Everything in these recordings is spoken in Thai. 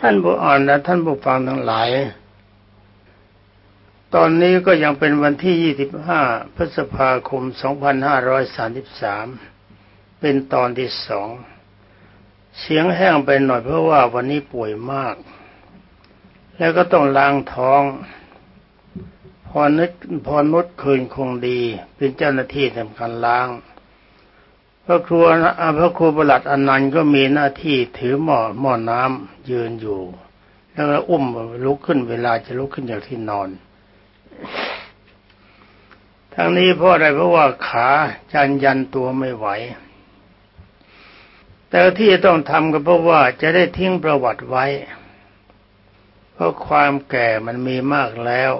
ท่านผู้อ่านและท่านผู้ฟังทั้งหลาย ตอนนี้ก็ยังเป็นวันที่ 25 พฤษภาคม 2533 เป็นตอนที่สองเสียงแห้งไปหน่อยเพราะว่าวันนี้ป่วยมาก แล้วก็ต้องล้างท้อง พอนึกพอนุดคืนคงดี เป็นเจ้าหน้าที่ทำการล้าง พระครูพระครูประหลัดอนันต์ก็มีหน้าที่ถือหม้อหม้อน้ำยืนอยู่ แล้วก็อุ้มลุกขึ้นเวลาจะลุกขึ้นจากที่นอน ทั้งนี้เพราะอะไรเพราะว่าขาจันยันตัวไม่ไหว แต่ที่ต้องทำก็เพราะว่าจะได้ทิ้งประวัติไว้ เพราะความแก่มันมีมากแล้ว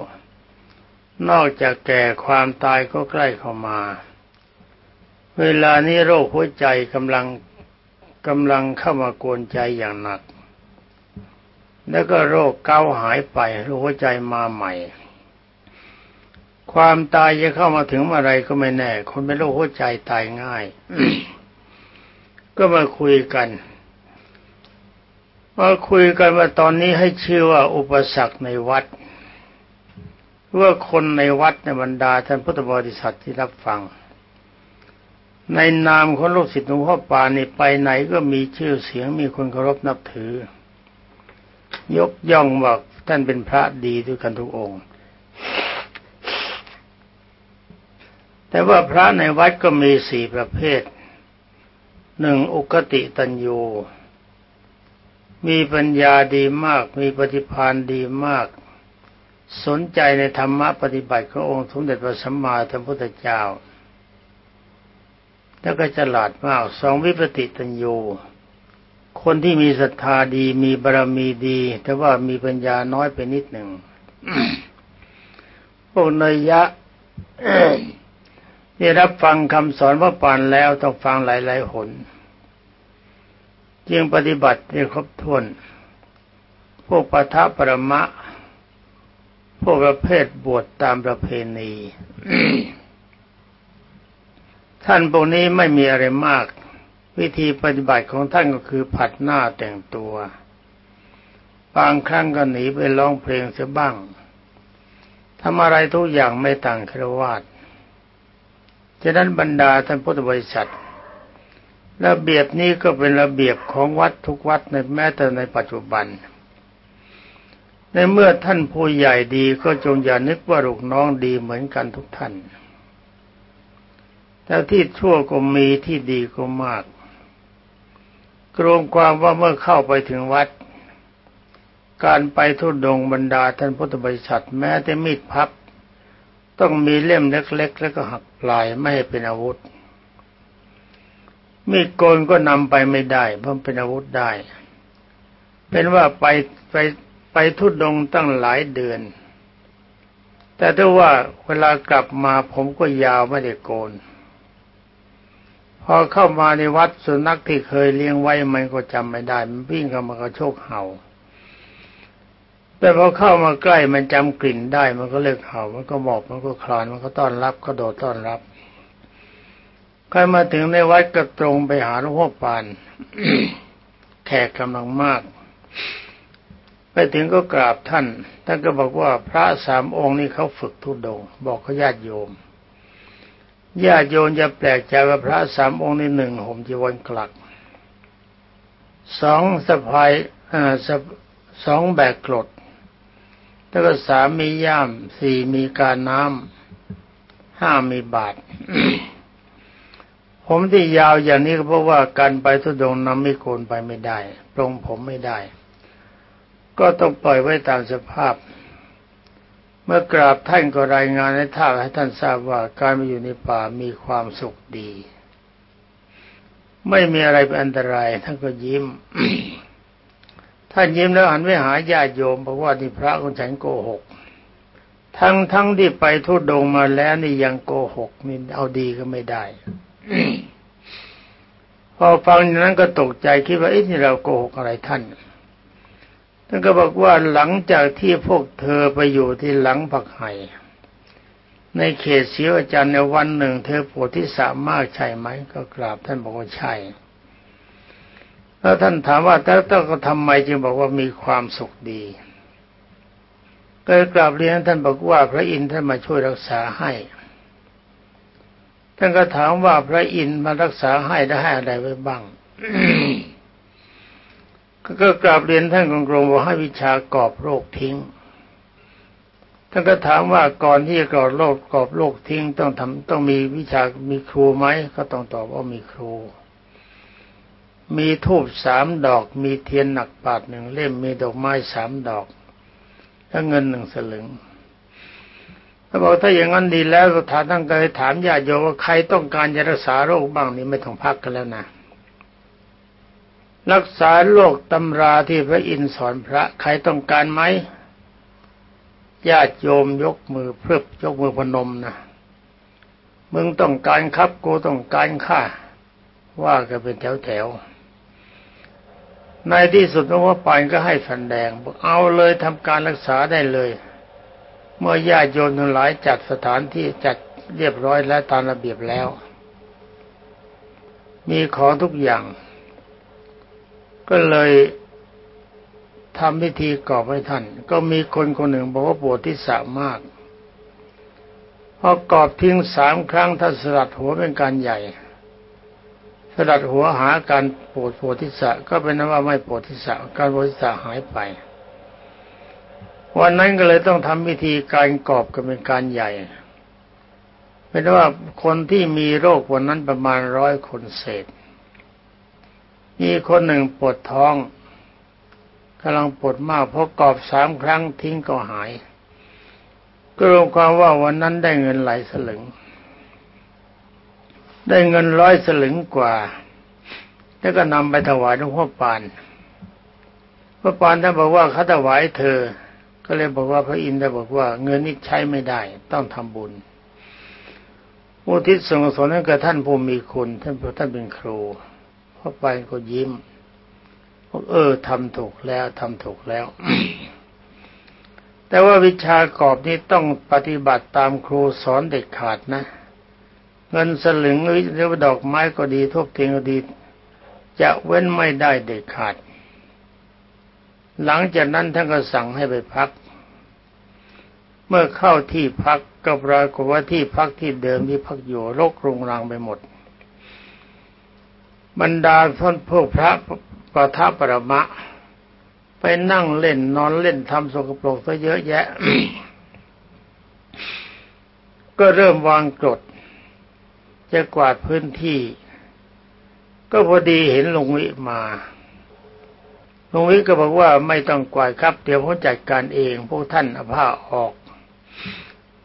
นอกจากแก่ความตายก็ใกล้เข้ามา เวลานี้โรคหัวใจกำลังกำลังเข้ามากวนใจอย่างหนัก แล้วก็โรคเกาหายไปโรคหัวใจมาใหม่ ความตายจะเข้ามาถึงเมื่อไรก็ไม่แน่ คนเป็นโรคหัวใจตายง่าย ก็มาคุยกันมาคุยกันว่าตอนนี้ให้ชื่อว่าอุปสรรคในวัดว่าคนในวัดในบรรดาท่านพุทธบริษัทที่รับฟัง ในนามของลูกศิษย์หลวงพ่อปานนี่ไปไหนก็มีชื่อเสียงมีคนเคารพนับถือ ยกย่องว่าท่านเป็นพระดีด้วยกันทุกองค์ แต่ว่าพระในวัดก็มีสี่ประเภทหนึ่งอุกติตัญญูมีปัญญาดีมาก มีปฏิภาณดีมาก สนใจในธรรมะปฏิบัติขององค์สมเด็จพระสัมมาสัมพุทธเจ้า แล้วก็ฉลาดมากสองวิปติตัญญูคนที่มีศรัทธาดีมีบารมีดี แต่ว่ามีปัญญาน้อยไปนิดหนึ่งพวกเนยยะได้รับฟังคำสอนพระปานแล้วต้องฟังหลายๆหนจึงปฏิบัติได้ครบถ้วน พวกปะทะปรมะ พวกประเภทบวชตามประเพณี ท่านพวกนี้ไม่มีอะไรมาก วิธีปฏิบัติของท่านก็คือผัดหน้าแต่งตัว บางครั้งก็หนีไปร้องเพลงเสียบ้างทำอะไรทุกอย่างไม่ต่างครวาสฉะนั้นบรรดาท่านพุทธบริษัทระเบียบนี้ก็เป็นระเบียบของวัดทุกวัดในแม้แต่ในปัจจุบัน ในเมื่อท่านผู้ใหญ่ดีก็จงอย่านึกว่าลูกน้องดีเหมือนกันทุกท่าน แต่ที่ชั่วก็มีที่ดีก็มากกรวมความว่าเมื่อเข้าไปถึงวัด การไปทุดงบรรดาท่านพุทธบริษัทแม้แต่มีดพับ ต้องมีเล่มเล็ก ๆ แล้วก็หักปลายไม่ให้เป็นอาวุธ มีดโกนก็นำไปไม่ได้เพราะเป็นอาวุธได้ เป็นว่าไปไปไปทุดงตั้งหลายเดือน แต่ถ้าว่าเวลากลับมาผมก็ยาวไม่ได้โกน อเข้ามาในวัดสุนัขที่เคยเลี้ยงไว้มันก็จำไม่ได้ มันวิ่งเข้ามากระโชกเห่า แต่พอเข้ามาใกล้มันจำกลิ่นได้ มันก็เลิกเห่า มันก็บอกมันก็คลานมันก็ต้อนรับก็โดดต้อนรับใครมาถึงในวัดก็ตรงไปหาหลวงพ่อปานแขกกำลังมาก ไปถึงก็กราบท่าน ท่านก็บอกว่าพระสามองค์นี้เขาฝึกทุดง บอกเขาญาติโยม ญาติโยมจะแปลกใจว่าพระสามองค์ในหนึ่งห่มจีวรกลักสองสะพายสองแบกกรดแล้วก็สามมีย่ามสี่มีการน้ำห้ามีบาท ผมที่ยาวอย่างนี้ก็เพราะว่าการไปทุดงนำไม่โกนไปไม่ได้ปรงผมไม่ได้ ก็ต้องปล่อยไว้ตามสภาพ เมื่อกราบท่านก็รายงานให้ท่าให้ท่านทราบว่าการมาอยู่ในป่ามีความสุขดี ไม่มีอะไรเป็นอันตราย ท่านก็ยิ้มท่านยิ้มแล้วหันไปหาญาติโยมบอกว่านี่พระของฉันโกหก ทั้งทั้งที่ไปทุดงมาแล้วนี่ยังโกหกนี่เอาดีก็ไม่ได้พอฟังอย่างนั้นก็ตกใจคิดว่าเอ๊ะนี่เราโกหกอะไรท่าน ท่านก็บอกว่าหลังจากที่พวกเธอไปอยู่ที่หลังผักไห่ในเขตเสียวอาจารย์ในวันหนึ่ง เธอปวดที่สามารถใช่ไหมก็กราบท่านบอกว่าใช่ แล้วท่านถามว่าแต่ต้องก็ทำไมจึงบอกว่ามีความสุขดีก็กราบเรียนท่านบอกว่าพระอินทร์ท่านมาช่วยรักษาให้ท่านก็ถามว่าพระอินทร์มารักษาให้ได้ให้อะไรไว้บ้าง ก็กราบเรียนท่านกงกรงว่าให้วิชากอบโรคทิ้ง ท่านก็ถามว่าก่อนที่จะกอบโรคกอบโรคทิ้งต้องทำต้องมีวิชามีครูไหมก็ต้องตอบว่ามีครู มีทูบสามดอก มีเทียนหนักปาดหนึ่งเล่มมีดอกไม้สามดอกถ้าเงินหนึ่งสลึงถ้าบอกถ้าอย่างนั้นดีแล้วก็ถามตั้งใจถามญาติโยมว่าใครต้องการจะรักษาโรคบ้างนี่ไม่ต้องพักกันแล้วนะ รักษาโรคตำราที่พระอินทร์สอนพระใครต้องการไหมญาติโยมยกมือเพื่อยกมือพนมนะมึงต้องการครับกูต้องการข้าว่ากันเป็นแถวแถวในที่สุดหลวงพ่อปานก็ให้สันแดงบอกเอาเลยทำการรักษาได้เลย เมื่อญาติโยมทั้งหลายจัดสถานที่จัดเรียบร้อยและตามระเบียบแล้ว มีของทุกอย่าง ก็เลยทำพิธีกอบให้ท่าน ก็มีคนคนหนึ่งบอกว่าปวดที่สามากพอกอบทิ้งสามครั้งท่านสลัดหัวเป็นการใหญ่ สลัดหัวหาการปวดโพธิสะก็เป็นนั้นว่าไม่ปวดทิศะการปวดทิศะหายไป วันนั้นก็เลยต้องทำวิธีการกอบกันเป็นการใหญ่เป็นว่าคนที่มีโรควันนั้นประมาณร้อยคนเศษ มีคนหนึ่งปวดท้องกำลังปวดมากเพราะกอบสามครั้งทิ้งก็หาย ก็รวมความว่าวันนั้นได้เงินหลายสลึง ได้เงินร้อยสลึงกว่า แล้วก็นำไปถวายหลวงพ่อปานพระปานท่านบอกว่าเขาถวายเธอ ก็เลยบอกว่าพระอินทร์ได้บอกว่า เงินนี้ใช้ไม่ได้ ต้องทำบุญอุทิศส่วนกุศลให้กับท่านผู้มีคุณท่านท่านเป็นครู พระปก็ยิ้มเออทำถูกแล้วทำถูกแล้ว แต่ว่าวิชากอบนี้ต้องปฏิบัติตามครูสอนเด็ดขาดนะ เงินสลึงหรือดอกไม้ก็ดีทุบเทียนก็ดี จะเว้นไม่ได้เด็ดขาด หลังจากนั้นท่านก็สั่งให้ไปพัก เมื่อเข้าที่พักก็ปรากฏว่าที่พักที่เดิมที่พักอยู่รกรุงรังไปหมด บรรดาท่านพวกพระปะทับปรมะ ไปนั่งเล่นนอนเล่นทำสกปรกซะเยอะแยะ ก็เริ่มวางกฎจะกวาดพื้นที่ ก็พอดีเห็นลุงวิมาลุงวิก็บอกว่าไม่ต้องกวาดครับ เดี๋ยวผมจัดการเอง พวกท่านเอาผ้าออก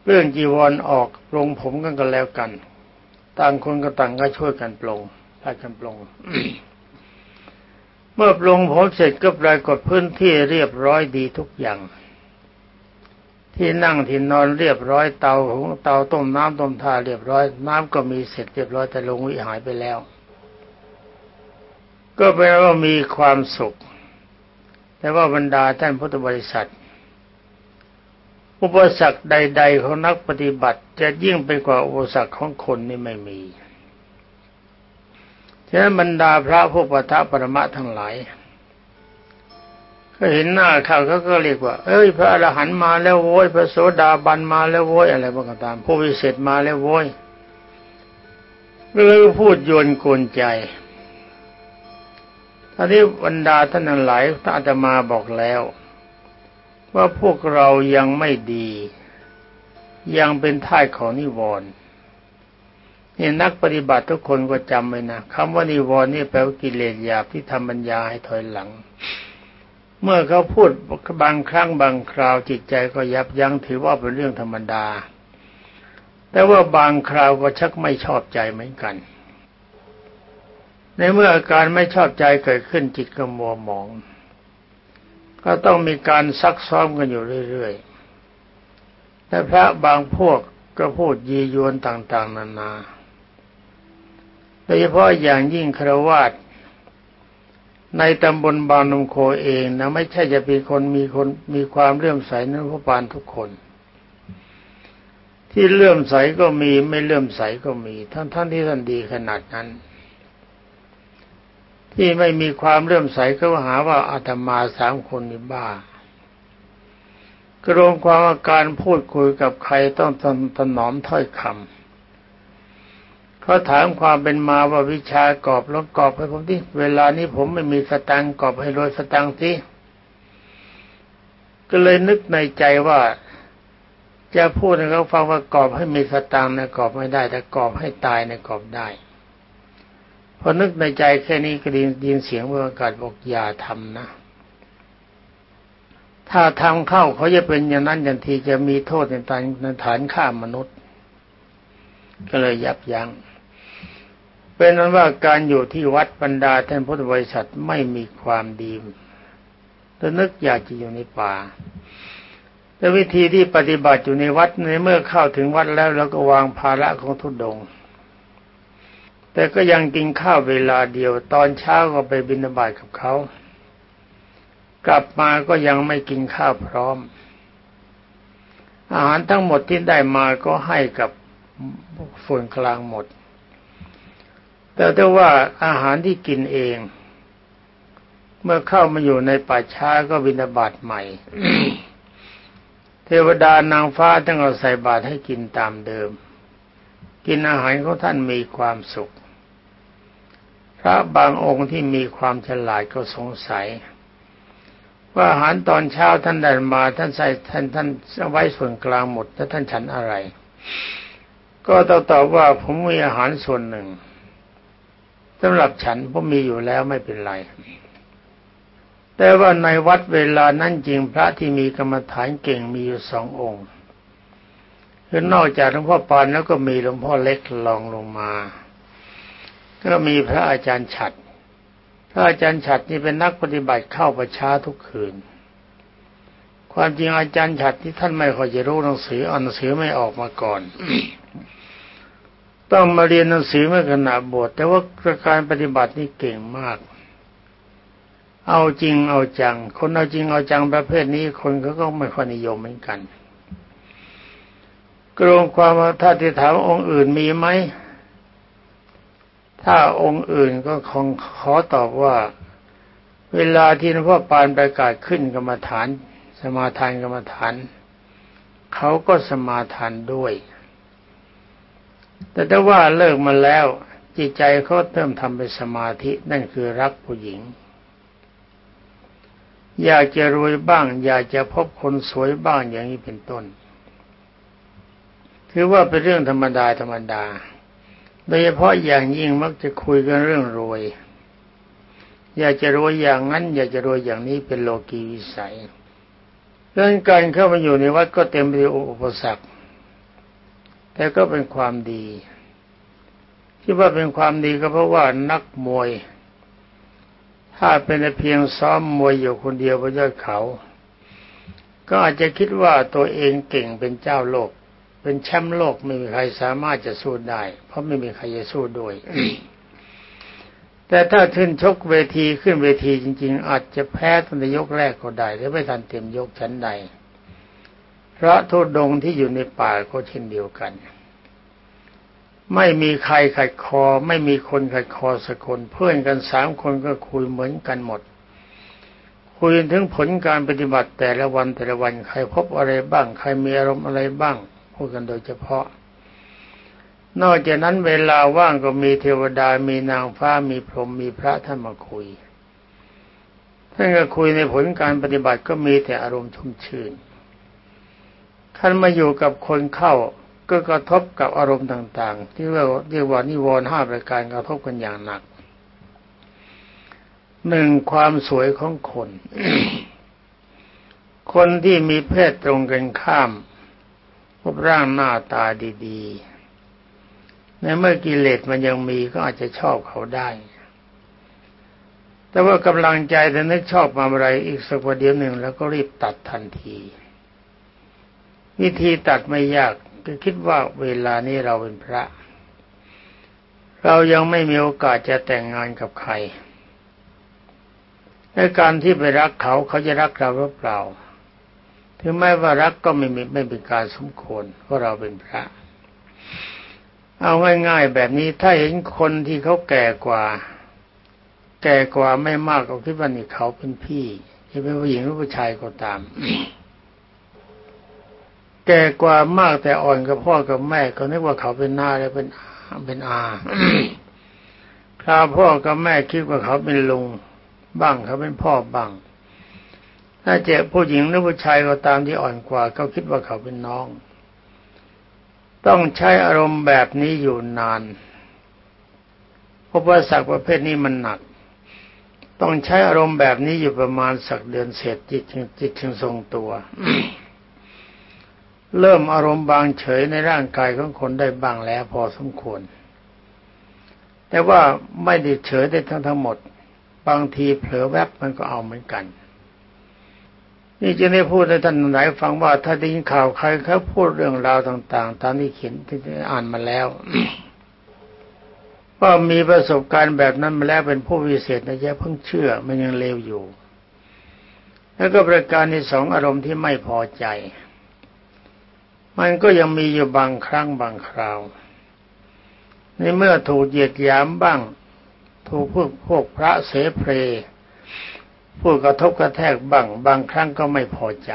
เรื่องจีวรออกปลงผมกันกันแล้วกัน ต่างคนก็ต่างก็ช่วยกันปลง พากันปลงเมื่อปลงผมเสร็จก็ปรากฏพื้นที่เรียบร้อยดีทุกอย่าง ที่นั่งที่นอนเรียบร้อยเตาของเตาต้มน้ำต้มท่าเรียบร้อย น้ำก็มีเสร็จเรียบร้อยแต่ลงวิหายไปแล้ว ก็แปลว่ามีความสุข แต่ว่าบรรดาท่านพุทธบริษัทอุปสรรคใด ๆ ของนักปฏิบัติ จะยิ่งไปกว่าอุปสรรคของคนนี่ไม่มี ฉะนั้นบรรดาพระผู้ประทับปรมะทั้งหลายก็เห็นหน้าเขาเขาก็เรียกว่า เอ้ย พระอรหันต์มาแล้วโว้ย พระโสดาบันมาแล้วโว้ยอะไรบ้างก็ตาม ผู้วิเศษมาแล้วโว้ยก็เลยพูดโยนกลใจท่านี้บรรดาท่านทั้งหลายท่านอาตมาบอกแล้ว ว่าพวกเรายังไม่ดี ยังเป็นท่ายของนิวรณ์ นี่นักปฏิบัติทุกคนก็จำไว้นะคำว่านิวรณ์นี่แปลว่ากิเลสหยาบที่ทำบัญญาให้ถอยหลัง เมื่อเขาพูดบางครั้งบางคราวจิตใจก็ยับยั้งถือว่าเป็นเรื่องธรรมดา แต่ว่าบางคราวก็ชักไม่ชอบใจเหมือนกัน ในเมื่ออาการไม่ชอบใจเกิดขึ้นจิตก็มัวหมอง ก็ต้องมีการซักซ้อมกันอยู่เรื่อยๆแต่พระบางพวกก็พูดยียวนต่าง ๆ นานา โดยเฉพาะอย่างยิ่งครวาสในตำบลบางนมโคเองนะไม่ใช่จะเป็นคนมีคนมีความเลื่อมใสในพระปานทุกคน ที่เลื่อมใสก็มีไม่เลื่อมใสก็มีท่านท่านที่ท่านดีขนาดนั้น ที่ไม่มีความเลื่อมใสก็หาว่าอาตมาสามคนนี่บ้ากรวมความอาการพูดคุยกับใครต้องตนตนอมถ้อยคำ เขาถามความเป็นมาว่าวิชากอบล้วกอบให้ผมที่เวลานี้ผมไม่มีสตังกอบให้รวยสตังที่ก็เลยนึกในใจว่า จะพูดให้เขาฟังว่ากอบให้มีสตังนะกอบไม่ได้ แต่กอบให้ตายนะกอบได้พอนึกในใจแค่นี้ก็ดินดินเสียงบรรยากาศบอกอย่าทำนะถ้าทำเข้าเขาจะเป็นอย่างนั้นอย่างทีจะมีโทษในฐานในฐานฆ่ามนุษย์ ก็เลยยับยั้ง เป็นนั้นว่าการอยู่ที่วัดบรรดาท่านพุทธบริษัทไม่มีความดีแต่นึกอยากจะอยู่ในป่า แต่วิธีที่ปฏิบัติอยู่ในวัดในเมื่อเข้าถึงวัดแล้วเราก็วางภาระของทุดง แต่ก็ยังกินข้าวเวลาเดียว ตอนเช้าก็ไปบิณฑบาตกับเขากลับมาก็ยังไม่กินข้าวพร้อม อาหารทั้งหมดที่ได้มาก็ให้กับส่วนกลางหมด แต่ถ้าว่าอาหารที่กินเอง เมื่อเข้ามาอยู่ในป่าช้าก็บิณฑบาตใหม่ เทวดานางฟ้าต้องเอาใส่บาตรให้กินตามเดิม กินอาหารของท่านมีความสุข พระบางองค์ที่มีความฉลาดก็สงสัย ว่าอาหารตอนเช้าท่านได้มาท่านใส่ท่านท่านไว้ส่วนกลางหมดแล้วท่านฉันอะไร ก็ตอบตอบว่าผมมีอาหารส่วนหนึ่งำหรับฉันผมมีอยู่แล้วไม่เป็นไร แต่ว่าในวัดเวลานั้นจริงพระที่มีกรรมฐานเก่งมีอยู่สององค์คือนอกจากหลวงพ่อปานแล้วก็มีหลวงพ่อเล็กลองลงมา ก็มีพระอาจารย์ฉัดพระอาจารย์ฉัดนี่เป็นนักปฏิบัติเข้าประชาทุกคืน ความจริงอาจารย์ฉัดที่ท่านไม่ค่อยจะรู้หนังสืออ่านหนังสือไม่ออกมาก่อน ต้องมาเรียนหนังสือเมื่อขณะบวชแต่ว่าการปฏิบัตินี่เก่งมาก เอาจริงเอาจัง คนเอาจริงเอาจังประเภทนี้คนเขาก็ไม่ค่อยนิยมเหมือนกันกรงความว่าถ้าที่ถามองค์อื่นมีไหมถ้าองค์อื่นก็คงขอตอบว่า เวลาที่หลวงพ่อปานประกาศขึ้นกรรมฐาน สมาทานกรรมฐาน เขาก็สมาทานด้วย แต่ถ้าว่าเลิกมาแล้ว จิตใจเขาเริ่มทำเป็นสมาธินั่นคือรักผู้หญิง อยากจะรวยบ้าง อยากจะพบคนสวยบ้างอย่างนี้เป็นต้นถือว่าเป็นเรื่องธรรมดาธรรมดา โดยเฉพาะอย่างยิ่งมักจะคุยกันเรื่องรวย อยากจะรวยอย่างนั้น อยากจะรวยอย่างนี้เป็นโลกีวิสัยเรื่องการเข้ามาอยู่ในวัดก็เต็มไปด้วยอุปสรรค แต่ก็เป็นความดีที่ว่าเป็นความดีก็เพราะว่านักมวย ถ้าเป็นเพียงซ้อมมวยอยู่คนเดียวบนยอดเขา ก็อาจจะคิดว่าตัวเองเก่งเป็นเจ้าโลก เป็นแชมป์โลกไม่มีใครสามารถจะสู้ได้ เพราะไม่มีใครจะสู้ด้วยแต่ถ้าขึ้นชกเวทีขึ้นเวทีจริง ๆ อาจจะแพ้ตั้งแต่ยกแรกก็ได้หรือไม่ทันเต็มยกชั้นใด พระทุดงที่อยู่ในป่าก็เช่นเดียวกัน ไม่มีใครขัดคอ ไม่มีคนขัดคอสักคนเพื่อนกันสามคนก็คุยเหมือนกันหมด คุยถึงผลการปฏิบัติแต่ละวันแต่ละวันใครพบอะไรบ้าง ใครมีอารมณ์อะไรบ้างพูดกันโดยเฉพาะ นอกจากนั้นเวลาว่างก็มีเทวดา มีนางฟ้า มีพรหม มีพระท่านมาคุยท่านก็คุยในผลการปฏิบัติก็มีแต่อารมณ์ชุ่มชื่น ท่านมาอยู่กับคนเข้าก็กระทบกับอารมณ์ต่าง ๆ ที่ว่าเรียกว่านิวรณ์ห้าประการกระทบกันอย่างหนักหนึ่งความสวยของคน คนที่มีเพศตรงกันข้ามพบร่างหน้าตาดีๆ ในเมื่อกิเลสมันยังมีก็อาจจะชอบเขาได้ แต่ว่ากำลังใจจะนึกชอบมาอะไรอีกสักวันเดียวหนึ่งแล้วก็รีบตัดทันที วิธีตัดไม่ยากก็คิดว่าเวลานี้เราเป็นพระ เรายังไม่มีโอกาสจะแต่งงานกับใครในการที่ไปรักเขาเขาจะรักเราหรือเปล่า ถึงแม้ว่ารักก็ไม่มีไม่เป็นการสมควรเพราะเราเป็นพระ เอาง่ายๆแบบนี้ถ้าเห็นคนที่เขาแก่กว่า แก่กว่าไม่มากก็คิดว่านี่เขาเป็นพี่จะเป็นผู้หญิงหรือผู้ชายก็ตาม แก่กว่ามากแต่อ่อนกับพ่อกับแม่ก็นึกว่าเขาเป็นหน้าแล้วเป็นเป็นอาคราพ่อกับแม่คิดว่าเขาเป็นลุงบ้างเขาเป็นพ่อบ้าง ถ้าเจอผู้หญิงหรือผู้ชายก็ตามที่อ่อนกว่าเขาคิดว่าเขาเป็นน้อง ต้องใช้อารมณ์แบบนี้อยู่นานเพราะว่าสักประเภทนี้มันหนัก ต้องใช้อารมณ์แบบนี้อยู่ประมาณสักเดือนเศษจิตจิตถึงทรงตัว เริ่มอารมณ์บางเฉยในร่างกายของคนได้บ้างแล้วพอสมควร แต่ว่าไม่ได้เฉยได้ทั้งทั้งหมด บางทีเผลอแวบมันก็เอาเหมือนกัน นี่จะได้พูดให้ท่านหลายฟังว่าถ้าได้ยินข่าวใครเขาพูดเรื่องราวต่างๆ ตามที่เขียนที่อ่านมาแล้วว่ามีประสบการณ์แบบนั้นมาแล้วเป็นผู้วิเศษนะแย่เพิ่งเชื่อมันยังเลวอยู่ แล้วก็ประการที่สองอารมณ์ที่ไม่พอใจ มันก็ยังมีอยู่บางครั้งบางคราว ในเมื่อถูกเหยียดหยามบ้าง ถูกพวกพวกพระเสเพรพูดกระทบกระแทกบ้าง บางครั้งก็ไม่พอใจ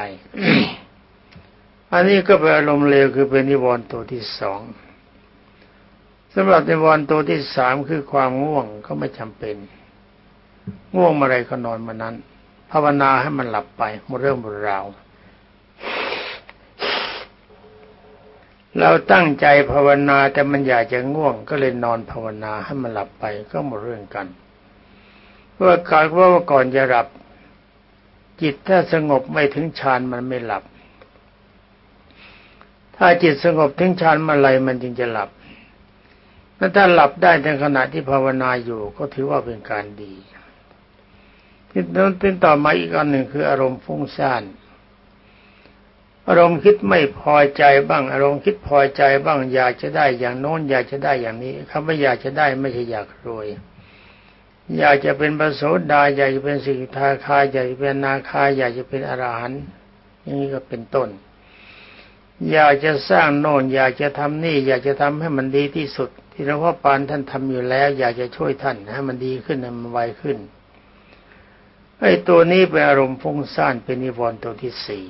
อันนี้ก็เป็นอารมณ์เลวคือเป็นนิวรณ์ตัวที่สองสำหรับในวันตัวที่สามคือความง่วงก็ไม่จำเป็น ง่วงมาอะไรก็นอนมานั้น ภาวนาให้มันหลับไปหมดเรื่องหมดราว เราตั้งใจภาวนาแต่มันอยากจะง่วง ก็เลยนอนภาวนาให้มันหลับไปก็หมดเรื่องกันเพราะการว่าก่อนจะหลับ จิตถ้าสงบไม่ถึงฌานมันไม่หลับ ถ้าจิตสงบถึงฌานเมื่อไรมันจึงจะหลับถ้าหลับได้ในขณะที่ภาวนาอยู่ ก็ถือว่าเป็นการดีที่นั้นต่อมาอีกอันหนึ่งคืออารมณ์ฟุ้งซ่าน อารมณ์คิดไม่พอใจบ้าง อารมณ์คิดพอใจบ้าง อยากจะได้อย่างโน้นอยากจะได้อย่างนี้คำว่าอยากจะได้ไม่ใช่อยากรวย อยากจะเป็นประโสดาอยากจะเป็นสิกขาคาอยากจะเป็นนาคาอยากจะเป็นอรหันต์อย่างนี้ก็เป็นต้น อยากจะสร้างโน่นอยากจะทำนี่ อยากจะทำให้มันดีที่สุด ที่หลวงพ่อปานท่านทำอยู่แล้ว อยากจะช่วยท่านให้มันดีขึ้นให้มันไวขึ้นไอ้ตัวนี้เป็นอารมณ์ฟุ้งซ่านเป็นนิวรณ์ตัวที่สี่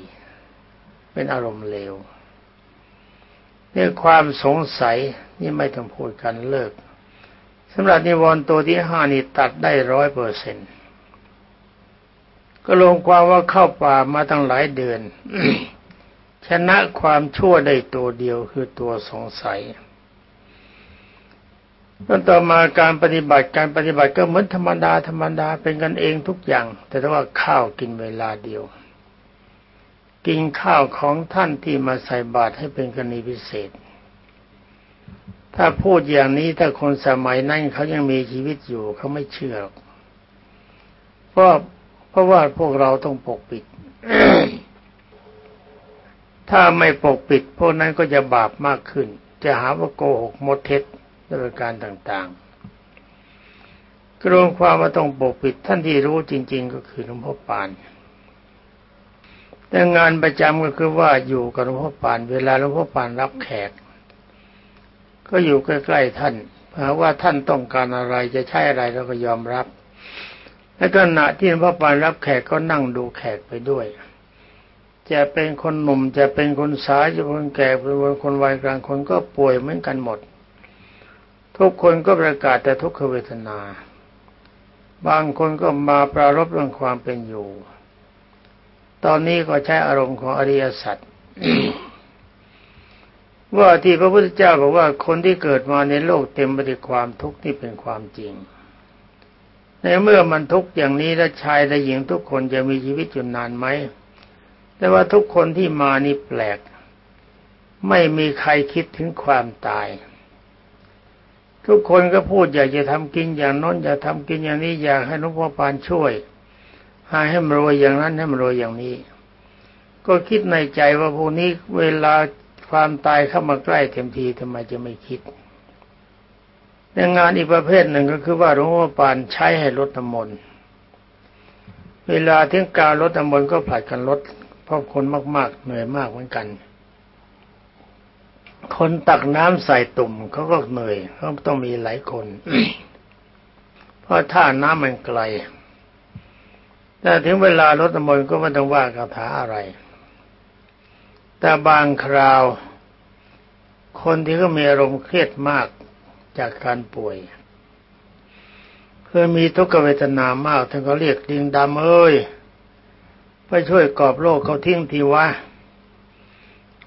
เป็นอารมณ์เลวเนี่ยความสงสัยนี่ไม่ต้องพูดกันเลิกสำหรับนิวรณ์ตัวที่ห้านี่ตัดได้ร้อยเปอร์เซ็นก็ลงความว่าเข้าป่ามาตั้งหลายเดือน ชนะความชั่วได้ตัวเดียวคือตัวสงสัยก็ต่อมาการปฏิบัติการปฏิบัติก็เหมือนธรรมดาธรรมดาเป็นกันเองทุกอย่าง แต่ถ้าว่าข้าวกินเวลาเดียว กินข้าวของท่านที่มาใส่บาตรให้เป็นกรณีพิเศษ ถ้าพูดอย่างนี้ถ้าคนสมัยนั้นเขายังมีชีวิตอยู่เขาไม่เชื่อเพราะเพราะว่าพวกเราต้องปกปิด ถ้าไม่ปกปิด พวกนั้นก็จะบาปมากขึ้น จะหาว่าโกหกมดเท็จด้วยการต่างๆกรวมความว่าต้องปกปิดท่านที่รู้จริง ๆ ก็คือหลวงพ่อปาน แต่งานประจำก็คือว่าอยู่กับหลวงพ่อปานเวลาหลวงพ่อปานรับแขก ก็อยู่ใกล้ ๆ ท่านเพราะว่าท่านต้องการอะไรจะใช้อะไรเราก็ยอมรับและขณะที่หลวงพ่อปานรับแขกก็นั่งดูแขกไปด้วย จะเป็นคนหนุ่มจะเป็นคนสาวจะเป็นคนแก่เป็นคนวัยกลางคนก็ป่วยเหมือนกันหมด ทุกคนก็ประกาศแต่ทุกขเวทนา บางคนก็มาปรารบเรื่องความเป็นอยู่ ตอนนี้ก็ใช้อารมณ์ของอริยสัจว่าที่พระพุทธเจ้าบอกว่าคนที่เกิดมาในโลกเต็มไปด้วยความทุกข์นี่เป็นความจริง ในเมื่อมันทุกข์อย่างนี้แล้วชายและหญิงทุกคนจะมีชีวิตอยู่นานไหมแต่ว่าทุกคนที่มานี่แปลก ไม่มีใครคิดถึงความตาย ทุกคนก็พูดอยากจะทำกินอย่างน้นอยากทำกินอย่างนี้อยากให้หลวงพ่อปานช่วย ให้มันรวยอย่างนั้นให้มันรวยอย่างนี้ ก็คิดในใจว่าพวกนี้เวลาความตายเข้ามาใกล้เต็มทีทำไมจะไม่คิดในงานอีกประเภทหนึ่งก็คือว่าหลวงพ่อปานใช้ให้ลดน้ำมนต์เวลาถึงการลดน้ำมนต์ก็ผลัดกันลดเพราะคนมาก ๆ เหนื่อยมากเหมือนกัน คนตักน้ำใส่ตุ่มเขาก็เหนื่อยเขาต้องมีหลายคน เพราะท่าน้ำมันไกล แต่ถึงเวลารดน้ำมนต์ก็ไม่ต้องว่าคาถาอะไร แต่บางคราว คนที่ก็มีอารมณ์เครียดมากจากการป่วยเคือมีทุกขเวทนามากท่านก็เรียกดิงดำเอ้ยไปช่วยกอบโลกเขาทิ้งทีวะ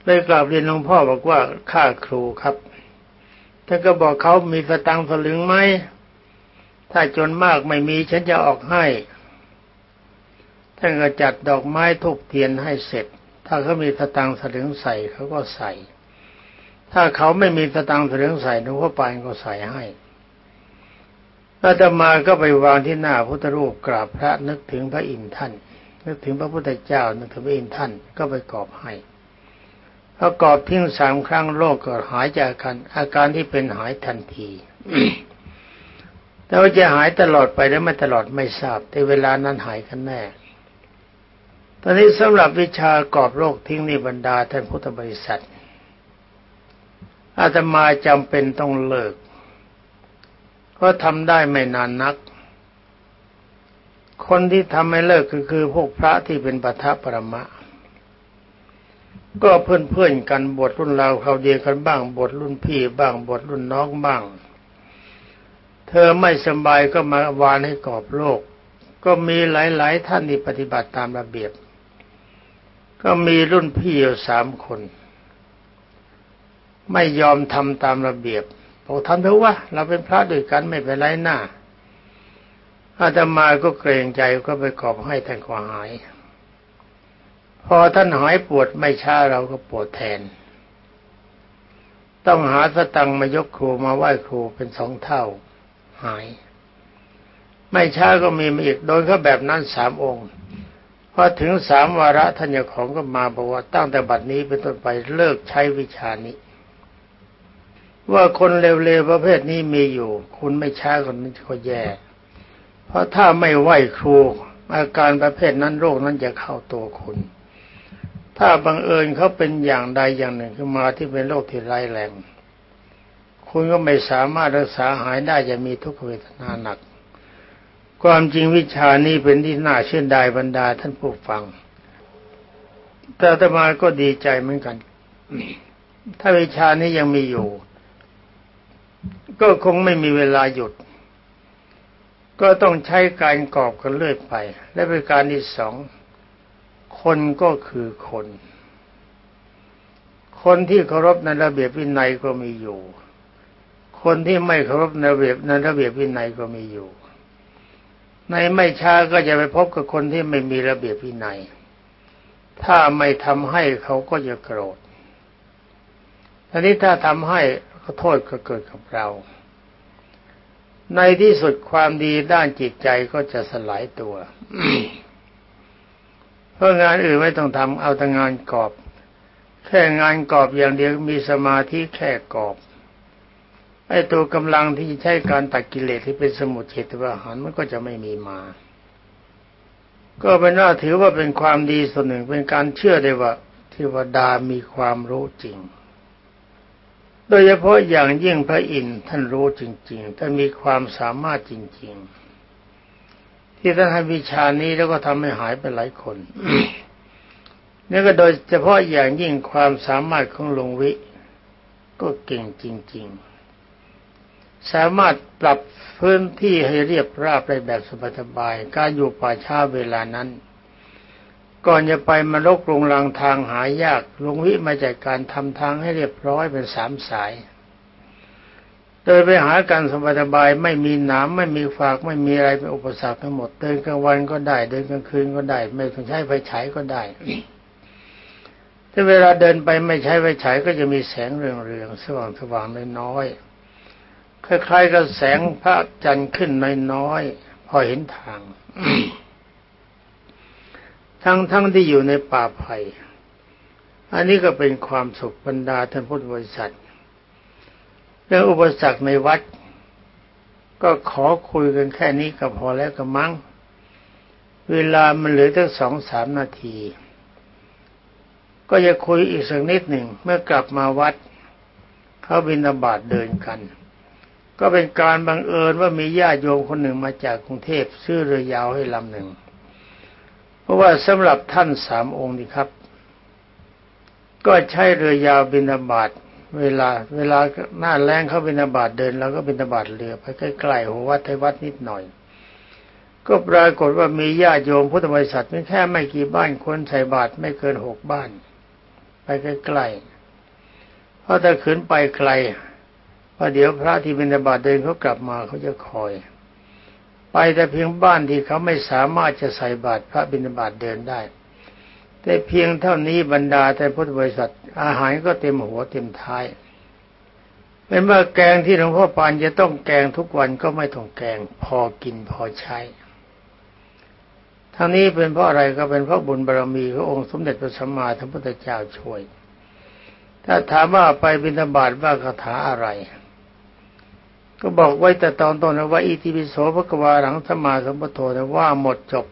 เลยกราบเรียนหลวงพ่อบอกว่าข้าครูครับท่านก็บอกเขามีสตังสลึงไหมถ้าจนมากไม่มีฉันจะออกให้ ท่านก็จัดดอกไม้ทุกเทียนให้เสร็จ ถ้าเขามีสตังสลึงใส่เขาก็ใส่ ถ้าเขาไม่มีสตังสลึงใส่หลวงพ่อปานก็ใส่ให้อาตมาก็ไปวางที่หน้าพุทธรูปกราบพระนึกถึงพระอินทร์ท่าน นึกถึงพระพุทธเจ้านึกถึงพระอินทร์ท่านก็ไปกอบให้พอกอบทิ้งสามครั้งโรคก็หายจากกัน อาการที่เป็นหายทันทีแต่ว่าจะหายตลอดไปหรือไม่ตลอดไม่ทราบแต่เวลานั้นหายกันแน่ ตอนนี้สำหรับวิชากอบโรคทิ้งนิบรรดาท่านพุทธบริษัท อาตมาจำเป็นต้องเลิกเพราะทำได้ไม่นานนัก คนที่ทำให้เลิกก็คือพวกพระที่เป็นปัทปรมะ ก็เพื่อนๆกันบทรุ่นเราเขาเดียวกันบ้าง บทรุ่นพี่บ้าง บทรุ่นน้องบ้าง เธอไม่สบายก็มาวานให้กอบโลกก็มีหลาย ๆ ท่านที่ปฏิบัติตามระเบียบ ก็มีรุ่นพี่อยู่สามคน ไม่ยอมทำตามระเบียบบอกทำเถอะวะเราเป็นพระด้วยกันไม่เป็นไรหน้าอาตมาก็เกรงใจก็ไปกอบให้ท่านก็หาย พอท่านหายปวดไม่ช้าเราก็ปวดแทน ต้องหาสตังมายกครูมาไหว้ครูเป็นสองเท่าหาย ไม่ช้าก็มีมาอีกโดยเขาแบบนั้นสามองค์ พอถึงสามวาระท่านเจ้าของก็มาบอกว่าตั้งแต่บัดนี้เป็นต้นไปเลิกใช้วิชานี้ ว่าคนเร็วๆประเภทนี้มีอยู่ คุณไม่ช้าคนนั้นก็แย่ เพราะถ้าไม่ไหวครูอาการประเภทนั้นโรคนั้นจะเข้าตัวคุณ ถ้าบังเอิญเขาเป็นอย่างใดอย่างหนึ่งขึ้นมาที่เป็นโรคที่ร้ายแรง คุณก็ไม่สามารถรักษาหายได้จะมีทุกขเวทนาหนัก ความจริงวิชานี้เป็นที่น่าเชื่อได้บรรดาท่านผู้ฟัง แต่ตมาก็ดีใจเหมือนกัน ถ้าวิชานี้ยังมีอยู่ ก็คงไม่มีเวลาหยุด ก็ต้องใช้การกอบกันเรื่อยไป และเป็นการที่สองคนก็คือคน คนที่เคารพในระเบียบวินัยก็มีอยู่ คนที่ไม่เคารพในระเบียบในระเบียบวินัยก็มีอยู่ ในไม่ช้าก็จะไปพบกับคนที่ไม่มีระเบียบวินัย ถ้าไม่ทำให้เขาก็จะโกรธทีนี้ถ้าทำให้ก็โทษก็เกิดกับเรา ในที่สุดความดีด้านจิตใจก็จะสลายตัว เพราะงานอื่นไม่ต้องทำเอาแต่งานกอบ แค่งานกอบอย่างเดียวมีสมาธิแค่กอบ ไอ้ตัวกำลังที่ใช้การตัดกิเลสที่เป็นสมุทเฉตประหารมันก็จะไม่มีมา ก็เป็นว่าถือว่าเป็นความดีส่วนหนึ่งเป็นการเชื่อได้ว่าเทวดามีความรู้จริง โดยเฉพาะอย่างยิ่งพระอินทร์ท่านรู้จริง ๆ ท่านมีความสามารถจริง ๆ ที่ท่านให้วิชานี้แล้วก็ทำให้หายไปหลายคนนี่ก็โดยเฉพาะอย่างยิ่งความสามารถของหลวงวิ ก็เก่งจริง ๆ สามารถปรับพื้นที่ให้เรียบราบได้แบบสบายๆการอยู่ป่าช้าเวลานั้น ก่อนจะไปมรกรุงรังทางหายากลุงวิมาจากการทำทางให้เรียบร้อยเป็นสามสาย โดยไปหาการสบายๆไม่มีหนามไม่มีฝากไม่มีอะไรเป็นอุปสรรคทั้งหมดเดินกลางวันก็ได้เดินกลางคืนก็ได้ ไม่ต้องใช้ไฟฉายก็ได้ถ้าเวลาเดินไปไม่ใช้ไฟฉายก็จะมีแสงเรืองๆสว่างๆน้อยๆ คล้ายๆกับแสงพระจันทร์ขึ้นน้อยๆพอเห็นทาง ทั้งทั้งที่อยู่ในป่าไผ่อันนี้ก็เป็นความสุขบรรดาท่านพุทธบริษัทเรื่องอุปสรรคในวัด ก็ขอคุยกันแค่นี้ก็พอแล้วก็มั้ง เวลามันเหลือตั้งสองสามนาที ก็จะคุยอีกสักนิดหนึ่งเมื่อกลับมาวัด เขาบินบาตเดินกัน ก็เป็นการบังเอิญว่ามีญาติโยมคนหนึ่งมาจากกรุงเทพซื้อเรือยาวให้ลำหนึ่ง เพราะว่าสำหรับท่านสามองค์นี่ครับ ก็ใช้เรือยาวบินาบาตเวลา เวลาหน้าแรงเข้าบินาบาตเดินเราก็บินาบาตเรือไปใกล้ๆหัววัดไทยวัดนิดหน่อย ก็ปรากฏว่ามีญาติโยมพุทธบริษัทไม่แค่ไม่กี่บ้านคนใส่บาตรไม่เกินหกบ้าน ไปใกล้ๆเพราะถ้าขืนไปไกล พอเดี๋ยวพระที่บิณฑบาตเดินเขากลับมาเขาจะคอย ไปแต่เพียงบ้านที่เขาไม่สามารถจะใส่บาตรพระบิณฑบาตเดินได้ แต่เพียงเท่านี้บรรดาแต่พุทธบริษัท อาหารก็เต็มหัวเต็มท้ายเป็นว่าแกงที่หลวงพ่อปานจะต้องแกงทุกวันก็ไม่ต้องแกง พอกินพอใช้ทั้งนี้เป็นเพราะอะไรก็เป็นเพราะบุญบารมีขององค์สมเด็จพระสัมมาสัมพุทธเจ้าช่วย ถ้าถามว่าไปบิณฑบาตว่าคาถาอะไร ก็บอกไว้แต่ตอนต้นว่าอิติปิโสพระกวาหลังสมาสัมปโทนะว่าหมดจบ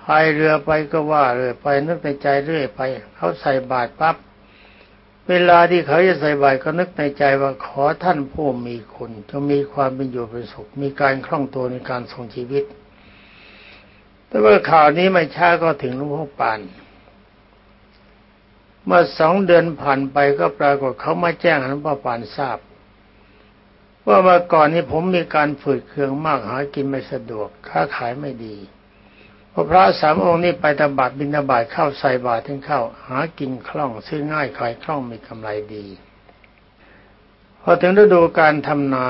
พายเรือไปก็ว่าเรือไปนึกในใจเรื่อยไป เขาใส่บาตรปั๊บเวลาที่เขาจะใส่บาตรก็นึกในใจว่าขอท่านผู้มีคุณจะมีความเป็นอยู่เป็นสุข มีการคล่องตัวในการทรงชีวิต แต่ว่าข่าวนี้ไม่ช้าก็ถึงหลวงพ่อปานเมื่อสองเดือนผ่านไปก็ปรากฏเขามาแจ้งหลวงพ่อปานทราบ ว่าเมื่อก่อนนี้ผมมีการฝืดเคืองมากหากินไม่สะดวก ค้าขายไม่ดีพอพระสามองค์นี้ไปตบาดบินาบาตเข้าใส่บาตรถึงเข้า หากินคล่องซื้อง่ายขายคล่องมีกำไรดีพอถึงฤดูการทำนา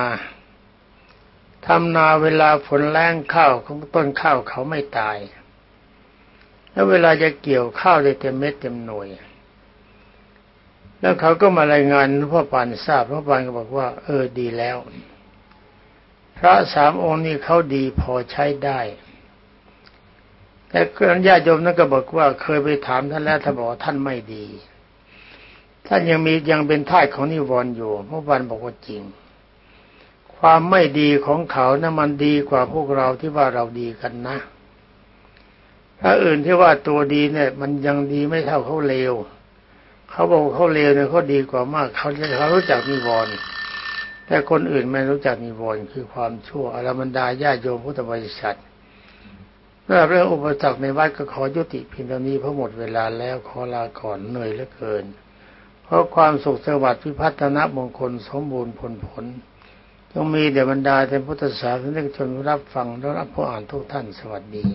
ทำนาเวลาฝนแรงข้าวของต้นข้าวเขาไม่ตาย แล้วเวลาจะเกี่ยวข้าวได้เต็มเม็ดเต็มหน่วย แล้วเขาก็มารายงานพ่อปานทราบพ่อปานก็บอกว่า เออดีแล้ว พระสามองค์นี้เขาดีพอใช้ได้แต่ญาติโยมนั้นก็บอกว่าเคยไปถามท่านแล้วท่านบอกท่านไม่ดี ท่านยังมียังเป็นท่ายของนิวรณ์อยู่พ่อปานบอกว่าจริง ความไม่ดีของเขาน่ะมันดีกว่าพวกเราที่ว่าเราดีกันนะถ้าอื่นที่ว่าตัวดีเนี่ย มันยังดีไม่เท่าเขาเลว เขาบอกเขาเลวเนี่ยเขาดีกว่ามากเขาเขารู้จักนิวรณ์แต่คนอื่นไม่รู้จักนิวรณ์คือความชั่วอรมันดาญาโยมพุทธบริษัทเรื่องเรื่องอุปสรรคในวัดก็ขอยุติเพียงเท่านี้เพราะหมดเวลาแล้วขอลาก่อนเหนื่อยเหลือเกิน เพราะความสุขสวัสดิ์พิพัฒนมงคลสมบูรณ์ผลผลต้องมีเดบรรดาแต่พุทธศาสนิกชนรับฟังและรับผู้อ่านทุกท่านสวัสดี